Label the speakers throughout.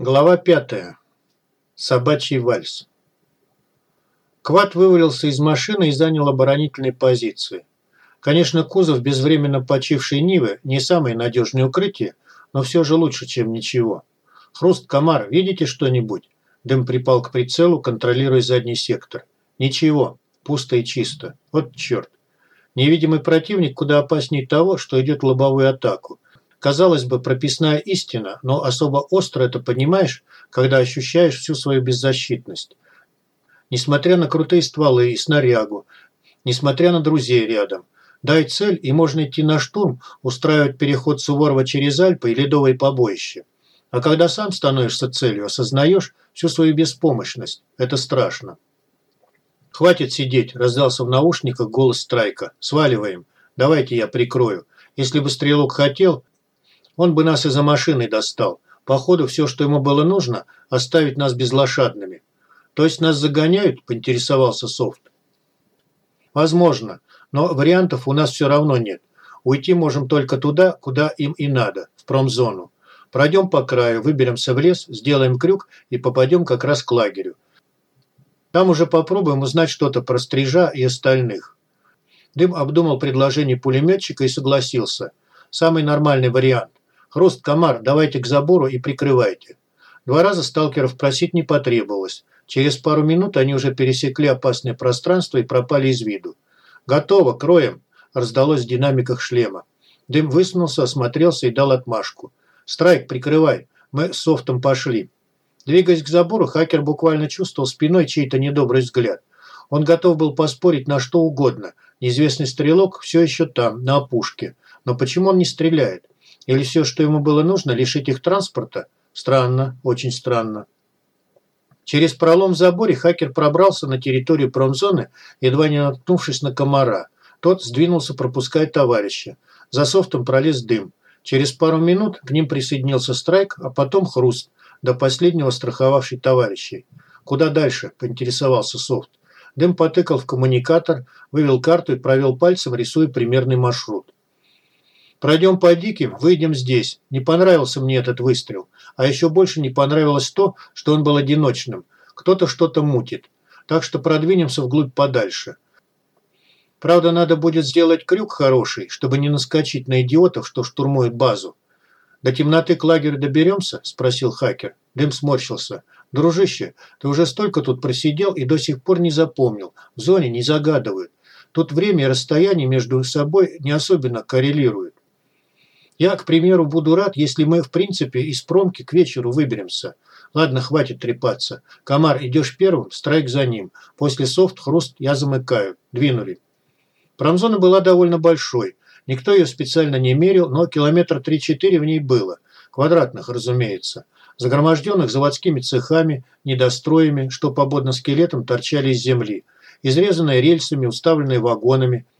Speaker 1: Глава пятая. Собачий вальс. Квад вывалился из машины и занял оборонительные позиции. Конечно, кузов безвременно почившей Нивы не самое надежное укрытие, но все же лучше, чем ничего. Хруст, комар, видите что-нибудь? Дым припал к прицелу, контролируя задний сектор. Ничего, пусто и чисто. Вот черт. Невидимый противник куда опаснее того, что идет лобовую атаку. Казалось бы, прописная истина, но особо остро это понимаешь, когда ощущаешь всю свою беззащитность. Несмотря на крутые стволы и снарягу, несмотря на друзей рядом. Дай цель, и можно идти на штурм, устраивать переход Суворова через Альпы и ледовое побоище. А когда сам становишься целью, осознаешь всю свою беспомощность. Это страшно. «Хватит сидеть», – раздался в наушниках голос Страйка. «Сваливаем. Давайте я прикрою. Если бы стрелок хотел, он бы нас из-за машины достал. Походу, все, что ему было нужно, оставить нас безлошадными. То есть нас загоняют, поинтересовался Софт. Возможно, но вариантов у нас все равно нет. Уйти можем только туда, куда им и надо, в промзону. Пройдем по краю, выберемся в лес, сделаем крюк и попадем как раз к лагерю. Там уже попробуем узнать что-то про стрижа и остальных. Дым обдумал предложение пулеметчика и согласился. Самый нормальный вариант. «Хруст, комар, давайте к забору и прикрывайте». Два раза сталкеров просить не потребовалось. Через пару минут они уже пересекли опасное пространство и пропали из виду. «Готово, кроем!» – раздалось в динамиках шлема. Дым высунулся, осмотрелся и дал отмашку. «Страйк, прикрывай! Мы с софтом пошли!» Двигаясь к забору, хакер буквально чувствовал спиной чей-то недобрый взгляд. Он готов был поспорить на что угодно. Неизвестный стрелок все еще там, на опушке. Но почему он не стреляет? Или все, что ему было нужно, лишить их транспорта? Странно, очень странно. Через пролом в заборе хакер пробрался на территорию промзоны, едва не наткнувшись на комара. Тот сдвинулся пропускать товарища. За софтом пролез дым. Через пару минут к ним присоединился страйк, а потом хруст, до последнего страховавший товарищей. «Куда дальше?» – поинтересовался софт. Дым потыкал в коммуникатор, вывел карту и провел пальцем, рисуя примерный маршрут. Пройдем по диким, выйдем здесь. Не понравился мне этот выстрел. А еще больше не понравилось то, что он был одиночным. Кто-то что-то мутит. Так что продвинемся вглубь подальше. Правда, надо будет сделать крюк хороший, чтобы не наскочить на идиотов, что штурмуют базу. «До темноты к лагерю доберемся?» – спросил хакер. Дым сморщился. «Дружище, ты уже столько тут просидел и до сих пор не запомнил. В зоне не загадывают. Тут время и расстояние между собой не особенно коррелируют. Я, к примеру, буду рад, если мы, в принципе, из промки к вечеру выберемся. Ладно, хватит трепаться. Комар, идешь первым, страйк за ним. После софт, хруст, я замыкаю. Двинули. Промзона была довольно большой. Никто ее специально не мерил, но километр 3-4 в ней было. Квадратных, разумеется. Загроможденных заводскими цехами, недостроями, что пободно скелетом торчали из земли. Изрезанные рельсами, уставленные вагонами –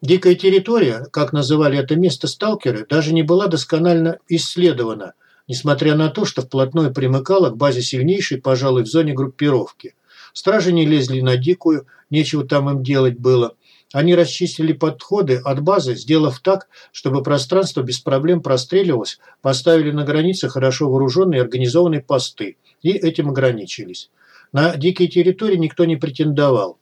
Speaker 1: Дикая территория, как называли это место сталкеры, даже не была досконально исследована, несмотря на то, что вплотную примыкала к базе сильнейшей, пожалуй, в зоне группировки. Стражи не лезли на дикую, нечего там им делать было. Они расчистили подходы от базы, сделав так, чтобы пространство без проблем простреливалось, поставили на границе хорошо вооруженные и организованные посты, и этим ограничились. На дикие территории никто не претендовал.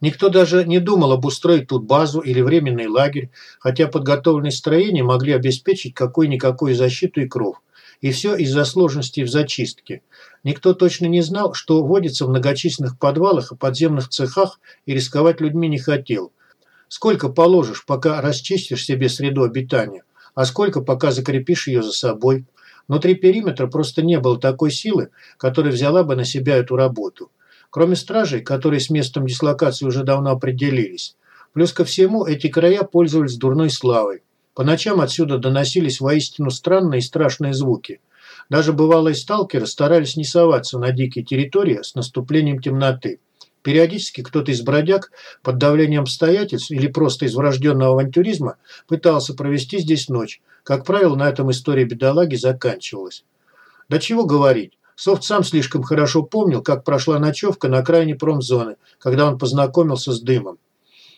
Speaker 1: Никто даже не думал обустроить тут базу или временный лагерь, хотя подготовленные строения могли обеспечить какую-никакую защиту и кров. И все из-за сложностей в зачистке. Никто точно не знал, что водится в многочисленных подвалах и подземных цехах, и рисковать людьми не хотел. Сколько положишь, пока расчистишь себе среду обитания, а сколько, пока закрепишь ее за собой. Внутри периметра просто не было такой силы, которая взяла бы на себя эту работу кроме стражей, которые с местом дислокации уже давно определились. Плюс ко всему, эти края пользовались дурной славой. По ночам отсюда доносились воистину странные и страшные звуки. Даже бывалые сталкеры старались не соваться на дикие территории с наступлением темноты. Периодически кто-то из бродяг под давлением обстоятельств или просто из врожденного авантюризма пытался провести здесь ночь. Как правило, на этом история бедолаги заканчивалась. Да чего говорить. Софт сам слишком хорошо помнил, как прошла ночевка на окраине промзоны, когда он познакомился с дымом.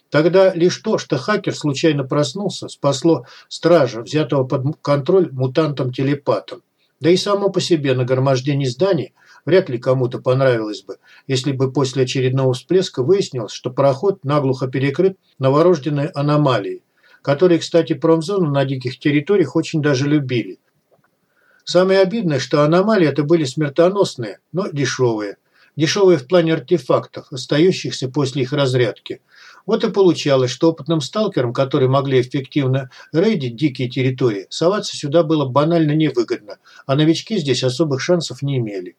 Speaker 1: Тогда лишь то, что хакер случайно проснулся, спасло стража, взятого под контроль мутантом-телепатом. Да и само по себе нагромождение зданий вряд ли кому-то понравилось бы, если бы после очередного всплеска выяснилось, что пароход наглухо перекрыт новорожденной аномалией, которые, кстати, промзону на диких территориях очень даже любили. Самое обидное, что аномалии это были смертоносные, но дешевые. Дешевые в плане артефактов, остающихся после их разрядки. Вот и получалось, что опытным сталкерам, которые могли эффективно рейдить дикие территории, соваться сюда было банально невыгодно, а новички здесь особых шансов не имели.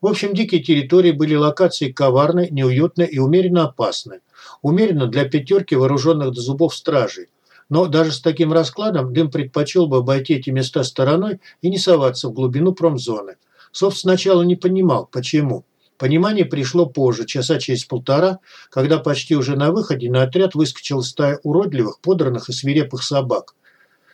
Speaker 1: В общем, дикие территории были локацией коварной, неуютной и умеренно опасной. Умеренно для пятерки вооруженных до зубов стражей. Но даже с таким раскладом Дым предпочел бы обойти эти места стороной и не соваться в глубину промзоны. Софт сначала не понимал, почему. Понимание пришло позже, часа через полтора, когда почти уже на выходе на отряд выскочила стая уродливых, подранных и свирепых собак.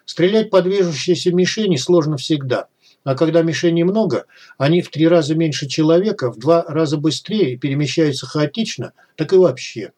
Speaker 1: Стрелять по движущейся мишени сложно всегда – а когда мишеней много, они в три раза меньше человека, в два раза быстрее и перемещаются хаотично, так и вообще.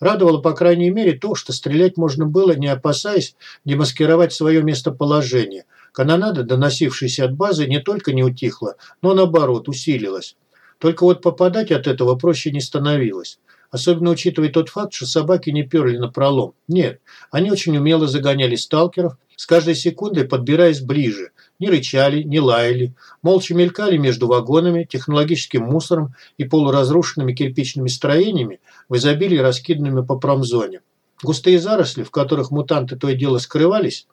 Speaker 1: Радовало, по крайней мере, то, что стрелять можно было, не опасаясь демаскировать свое местоположение. Канонада, доносившаяся от базы, не только не утихла, но наоборот усилилась. Только вот попадать от этого проще не становилось. Особенно учитывая тот факт, что собаки не перли на пролом. Нет, они очень умело загоняли сталкеров, с каждой секундой подбираясь ближе, не рычали, не лаяли, молча мелькали между вагонами, технологическим мусором и полуразрушенными кирпичными строениями, в изобилии раскиданными по промзоне. Густые заросли, в которых мутанты то и дело скрывались,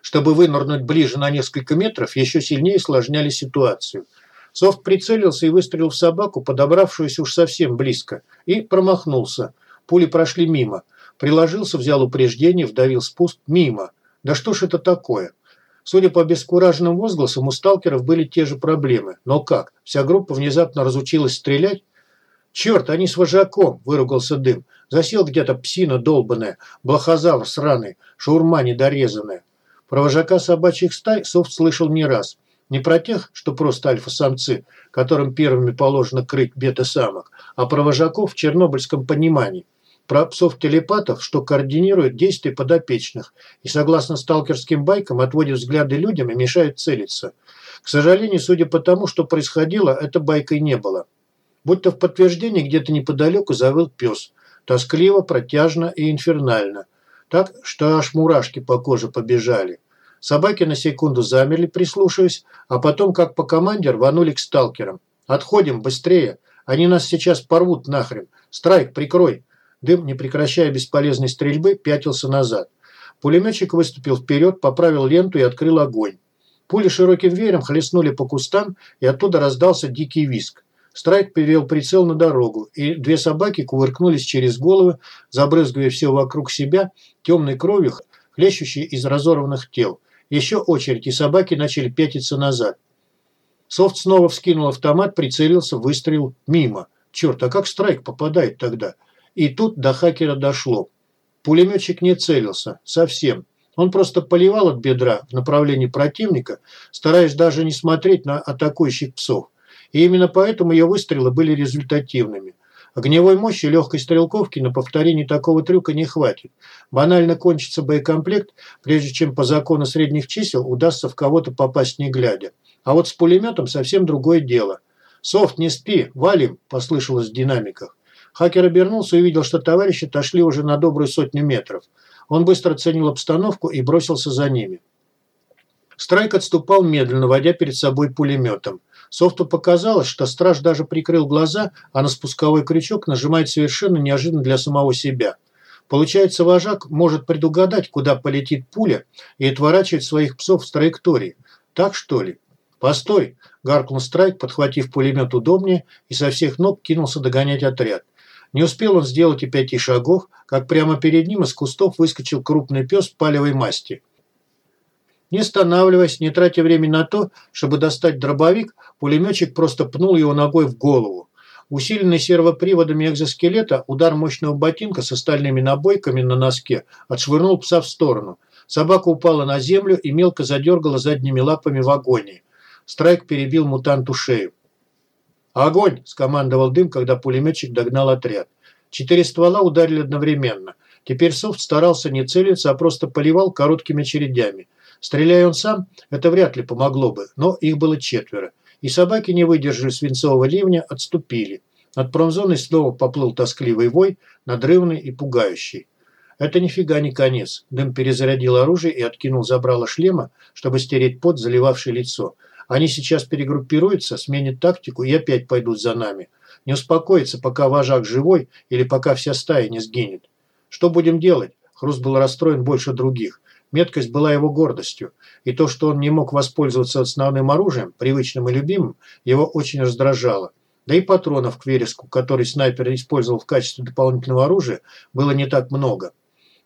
Speaker 1: чтобы вынырнуть ближе на несколько метров, еще сильнее усложняли ситуацию. Софт прицелился и выстрелил в собаку, подобравшуюся уж совсем близко, и промахнулся. Пули прошли мимо. Приложился, взял упреждение, вдавил спуск. Мимо. Да что ж это такое? Судя по обескураженным возгласам, у сталкеров были те же проблемы. Но как? Вся группа внезапно разучилась стрелять? «Черт, они с вожаком!» – выругался дым. «Засел где-то псина долбаная, блохозавр сраный, шаурма недорезанная». Про вожака собачьих стай Софт слышал не раз. Не про тех, что просто альфа-самцы, которым первыми положено крыть бета-самок, а про вожаков в чернобыльском понимании про псов-телепатов, что координирует действия подопечных и, согласно сталкерским байкам, отводит взгляды людям и мешает целиться. К сожалению, судя по тому, что происходило, это байкой не было. Будь-то в подтверждении где-то неподалеку завыл пес. Тоскливо, протяжно и инфернально. Так, что аж мурашки по коже побежали. Собаки на секунду замерли, прислушиваясь, а потом, как по команде, рванули к сталкерам. «Отходим, быстрее! Они нас сейчас порвут нахрен! Страйк, прикрой!» Дым, не прекращая бесполезной стрельбы, пятился назад. Пулеметчик выступил вперед, поправил ленту и открыл огонь. Пули широким веером хлестнули по кустам, и оттуда раздался дикий виск. Страйк перевел прицел на дорогу, и две собаки кувыркнулись через головы, забрызгивая все вокруг себя темной кровью, хлещущей из разорванных тел. Еще очередь, и собаки начали пятиться назад. Софт снова вскинул автомат, прицелился, выстрелил мимо. Черт, а как Страйк попадает тогда? И тут до хакера дошло. Пулеметчик не целился. Совсем. Он просто поливал от бедра в направлении противника, стараясь даже не смотреть на атакующих псов. И именно поэтому ее выстрелы были результативными. Огневой мощи легкой стрелковки на повторение такого трюка не хватит. Банально кончится боекомплект, прежде чем по закону средних чисел удастся в кого-то попасть не глядя. А вот с пулеметом совсем другое дело. «Софт, не спи, валим!» – послышалось в динамиках. Хакер обернулся и увидел, что товарищи отошли уже на добрую сотню метров. Он быстро оценил обстановку и бросился за ними. Страйк отступал медленно, водя перед собой пулеметом. Софту показалось, что страж даже прикрыл глаза, а на спусковой крючок нажимает совершенно неожиданно для самого себя. Получается, вожак может предугадать, куда полетит пуля, и отворачивать своих псов с траектории. Так что ли? «Постой!» – гаркнул Страйк, подхватив пулемет удобнее и со всех ног кинулся догонять отряд. Не успел он сделать и пяти шагов, как прямо перед ним из кустов выскочил крупный пес палевой масти. Не останавливаясь, не тратя время на то, чтобы достать дробовик, пулеметчик просто пнул его ногой в голову. Усиленный сервоприводами экзоскелета, удар мощного ботинка с остальными набойками на носке отшвырнул пса в сторону. Собака упала на землю и мелко задергала задними лапами в агонии. Страйк перебил мутанту шею. «Огонь!» – скомандовал дым, когда пулеметчик догнал отряд. Четыре ствола ударили одновременно. Теперь Софт старался не целиться, а просто поливал короткими очередями. Стреляя он сам, это вряд ли помогло бы, но их было четверо. И собаки не выдержали свинцового ливня, отступили. Над промзоной снова поплыл тоскливый вой, надрывный и пугающий. Это нифига не конец. Дым перезарядил оружие и откинул забрало шлема, чтобы стереть пот, заливавший лицо. Они сейчас перегруппируются, сменят тактику и опять пойдут за нами. Не успокоится, пока вожак живой или пока вся стая не сгинет. Что будем делать? Хруст был расстроен больше других. Меткость была его гордостью, и то, что он не мог воспользоваться основным оружием, привычным и любимым, его очень раздражало. Да и патронов к вереску, который снайпер использовал в качестве дополнительного оружия, было не так много.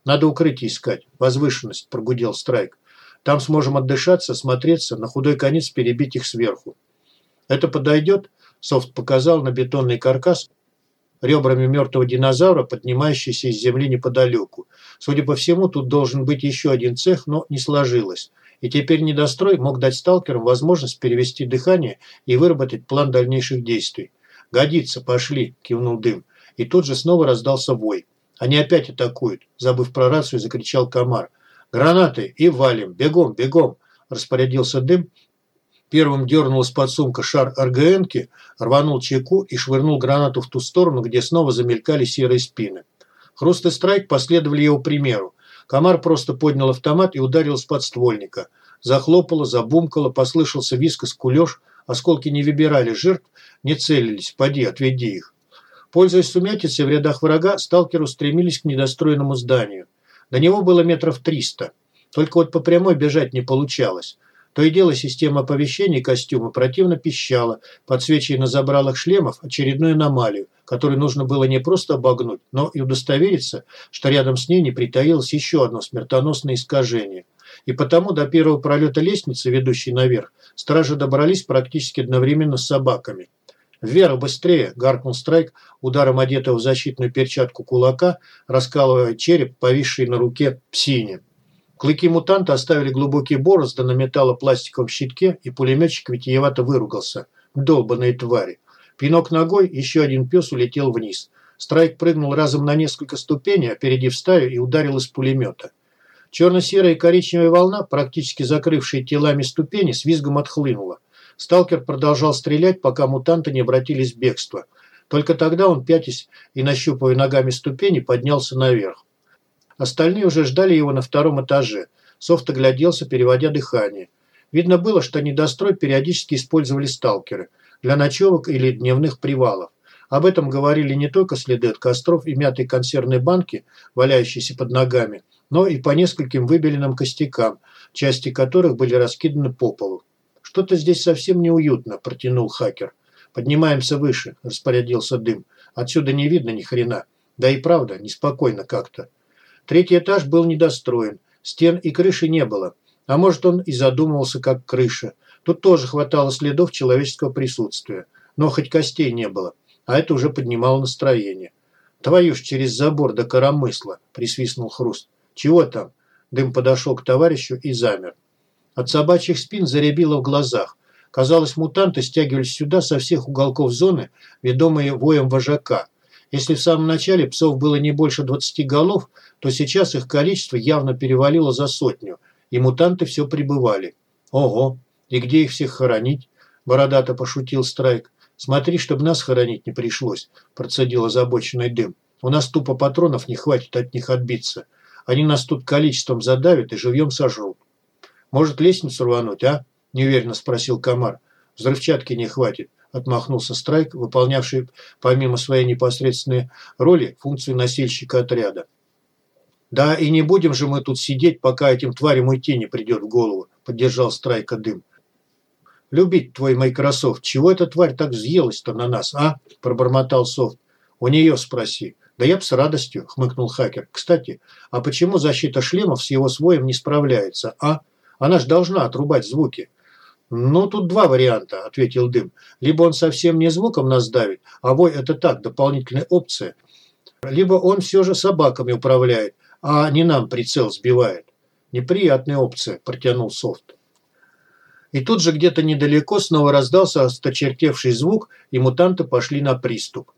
Speaker 1: «Надо укрытие искать. Возвышенность», – прогудел Страйк. «Там сможем отдышаться, смотреться, на худой конец перебить их сверху». «Это подойдет?» – Софт показал на бетонный каркас, ребрами мертвого динозавра, поднимающийся из земли неподалеку. Судя по всему, тут должен быть еще один цех, но не сложилось. И теперь недострой мог дать сталкерам возможность перевести дыхание и выработать план дальнейших действий. «Годится, пошли», – кивнул дым. И тут же снова раздался вой. «Они опять атакуют», – забыв про рацию, закричал комар. «Гранаты и валим! Бегом, бегом!» – распорядился дым. Первым дернул из-под сумка шар РГНки, рванул чеку и швырнул гранату в ту сторону, где снова замелькали серые спины. Хруст и Страйк последовали его примеру. Комар просто поднял автомат и ударил с подствольника. Захлопало, забумкало, послышался виск и скулеж. Осколки не выбирали жертв, не целились. Поди, отведи их. Пользуясь сумятицей в рядах врага, сталкеры устремились к недостроенному зданию. До него было метров триста. Только вот по прямой бежать не получалось. То и дело система оповещений костюма противно пищала, подсвечивая на забралах шлемов очередную аномалию, которую нужно было не просто обогнуть, но и удостовериться, что рядом с ней не притаилось еще одно смертоносное искажение. И потому до первого пролета лестницы, ведущей наверх, стражи добрались практически одновременно с собаками. «Вера, быстрее!» – гаркнул Страйк, ударом одетого в защитную перчатку кулака, раскалывая череп, повисший на руке псине. Клыки мутанта оставили глубокие борозды на металлопластиковом щитке, и пулеметчик витиевато выругался. Долбаные твари. Пинок ногой, еще один пес улетел вниз. Страйк прыгнул разом на несколько ступеней, опередив стаю и ударил из пулемета. Черно-серая и коричневая волна, практически закрывшая телами ступени, с визгом отхлынула. Сталкер продолжал стрелять, пока мутанты не обратились в бегство. Только тогда он, пятясь и нащупывая ногами ступени, поднялся наверх. Остальные уже ждали его на втором этаже. Софт огляделся, переводя дыхание. Видно было, что недострой периодически использовали сталкеры для ночевок или дневных привалов. Об этом говорили не только следы от костров и мятой консервной банки, валяющиеся под ногами, но и по нескольким выбеленным костякам, части которых были раскиданы по полу. «Что-то здесь совсем неуютно», – протянул хакер. «Поднимаемся выше», – распорядился дым. «Отсюда не видно ни хрена. Да и правда, неспокойно как-то». Третий этаж был недостроен, стен и крыши не было. А может, он и задумывался как крыша. Тут тоже хватало следов человеческого присутствия. Но хоть костей не было. А это уже поднимало настроение. «Твою ж через забор до коромысла!» – присвистнул Хруст. «Чего там?» Дым подошел к товарищу и замер. От собачьих спин заребило в глазах. Казалось, мутанты стягивались сюда со всех уголков зоны, ведомые воем вожака – если в самом начале псов было не больше 20 голов, то сейчас их количество явно перевалило за сотню, и мутанты все прибывали. Ого, и где их всех хоронить? Бородато пошутил Страйк. Смотри, чтобы нас хоронить не пришлось, процедил озабоченный дым. У нас тупо патронов не хватит от них отбиться. Они нас тут количеством задавят и живьем сожрут. Может, лестницу рвануть, а? Неуверенно спросил комар. Взрывчатки не хватит. – отмахнулся Страйк, выполнявший помимо своей непосредственной роли функцию носильщика отряда. «Да и не будем же мы тут сидеть, пока этим тварям уйти не придет в голову», – поддержал Страйка дым. «Любить твой Майкрософт, чего эта тварь так взъелась-то на нас, а?» – пробормотал Софт. «У нее спроси». «Да я б с радостью», – хмыкнул хакер. «Кстати, а почему защита шлемов с его своем не справляется, а? Она ж должна отрубать звуки». «Ну, тут два варианта», – ответил Дым. «Либо он совсем не звуком нас давит, а вой – это так, дополнительная опция. Либо он все же собаками управляет, а не нам прицел сбивает». «Неприятная опция», – протянул софт. И тут же где-то недалеко снова раздался осточертевший звук, и мутанты пошли на приступ.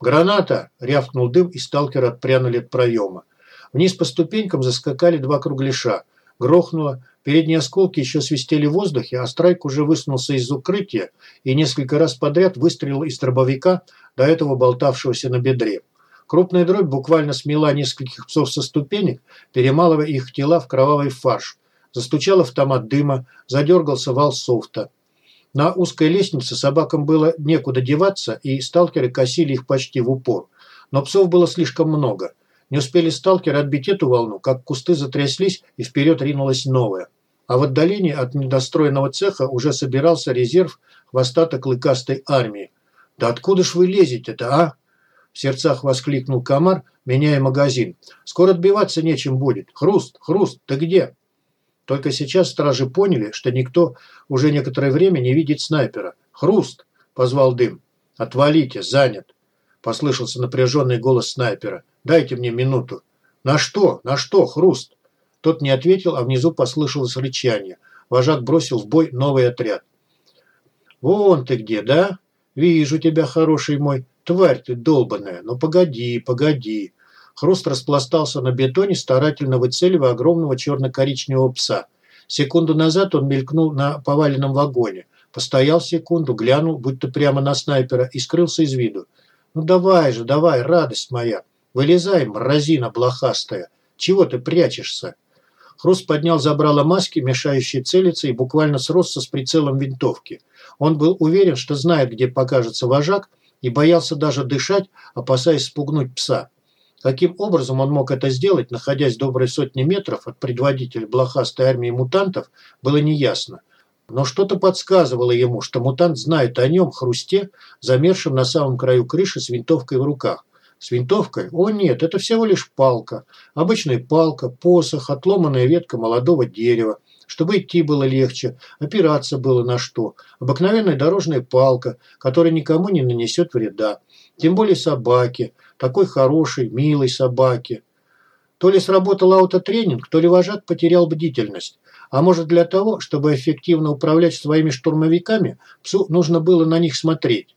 Speaker 1: «Граната!» – рявкнул дым, и сталкеры отпрянули от проема. Вниз по ступенькам заскакали два кругляша. Грохнуло, Передние осколки еще свистели в воздухе, а Страйк уже высунулся из укрытия и несколько раз подряд выстрелил из дробовика, до этого болтавшегося на бедре. Крупная дробь буквально смела нескольких псов со ступенек, перемалывая их тела в кровавый фарш. Застучал автомат дыма, задергался вал софта. На узкой лестнице собакам было некуда деваться, и сталкеры косили их почти в упор. Но псов было слишком много. Не успели сталкеры отбить эту волну, как кусты затряслись, и вперед ринулась новая. А в отдалении от недостроенного цеха уже собирался резерв хвостато-клыкастой армии. «Да откуда ж вы лезете-то, а?» В сердцах воскликнул комар, меняя магазин. «Скоро отбиваться нечем будет. Хруст, хруст, ты где?» Только сейчас стражи поняли, что никто уже некоторое время не видит снайпера. «Хруст!» – позвал дым. «Отвалите, занят!» – послышался напряженный голос снайпера. «Дайте мне минуту». «На что? На что, Хруст?» Тот не ответил, а внизу послышалось рычание. Вожак бросил в бой новый отряд. «Вон ты где, да? Вижу тебя, хороший мой. Тварь ты долбаная. Ну погоди, погоди. Хруст распластался на бетоне, старательно выцеливая огромного черно-коричневого пса. Секунду назад он мелькнул на поваленном вагоне. Постоял секунду, глянул, будто прямо на снайпера, и скрылся из виду. «Ну давай же, давай, радость моя! Вылезай, мразина блохастая! Чего ты прячешься?» Хруст поднял забрало маски, мешающие целиться, и буквально сросся с прицелом винтовки. Он был уверен, что знает, где покажется вожак, и боялся даже дышать, опасаясь спугнуть пса. Каким образом он мог это сделать, находясь доброй сотни метров от предводителя блохастой армии мутантов, было неясно. Но что-то подсказывало ему, что мутант знает о нем, хрусте, замершем на самом краю крыши с винтовкой в руках. С винтовкой? О нет, это всего лишь палка. Обычная палка, посох, отломанная ветка молодого дерева. Чтобы идти было легче, опираться было на что. Обыкновенная дорожная палка, которая никому не нанесет вреда. Тем более собаке такой хорошей, милой собаке. То ли сработал аутотренинг, то ли вожак потерял бдительность. А может для того, чтобы эффективно управлять своими штурмовиками, псу нужно было на них смотреть.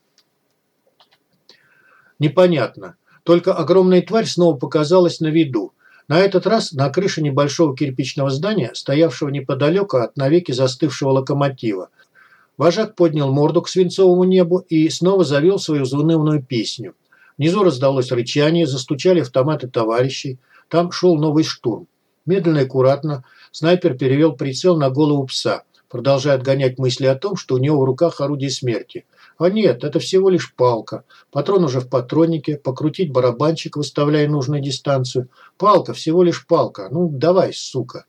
Speaker 1: Непонятно. Только огромная тварь снова показалась на виду. На этот раз на крыше небольшого кирпичного здания, стоявшего неподалеку от навеки застывшего локомотива. Вожак поднял морду к свинцовому небу и снова завел свою заунывную песню. Внизу раздалось рычание, застучали автоматы товарищей. Там шел новый штурм. Медленно и аккуратно снайпер перевел прицел на голову пса, продолжая отгонять мысли о том, что у него в руках орудие смерти. А нет, это всего лишь палка. Патрон уже в патроннике, покрутить барабанчик, выставляя нужную дистанцию. Палка, всего лишь палка. Ну, давай, сука.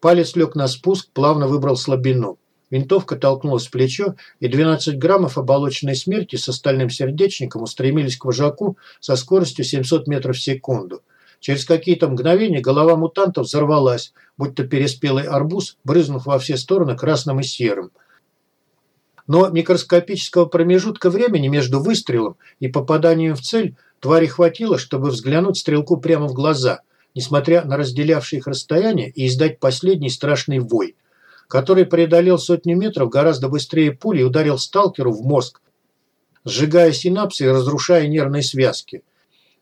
Speaker 1: Палец лег на спуск, плавно выбрал слабину. Винтовка толкнулась в плечо, и 12 граммов оболоченной смерти с остальным сердечником устремились к вожаку со скоростью 700 метров в секунду. Через какие-то мгновения голова мутанта взорвалась, будто переспелый арбуз, брызнув во все стороны красным и серым. Но микроскопического промежутка времени между выстрелом и попаданием в цель твари хватило, чтобы взглянуть стрелку прямо в глаза, несмотря на разделявшие их расстояние, и издать последний страшный вой – который преодолел сотни метров гораздо быстрее пули и ударил сталкеру в мозг, сжигая синапсы и разрушая нервные связки.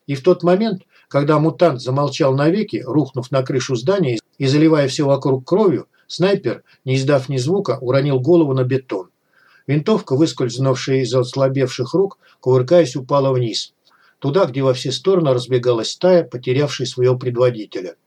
Speaker 1: И в тот момент, когда мутант замолчал навеки, рухнув на крышу здания и заливая все вокруг кровью, снайпер, не издав ни звука, уронил голову на бетон. Винтовка, выскользнувшая из ослабевших рук, кувыркаясь, упала вниз. Туда, где во все стороны разбегалась стая, потерявшая своего предводителя –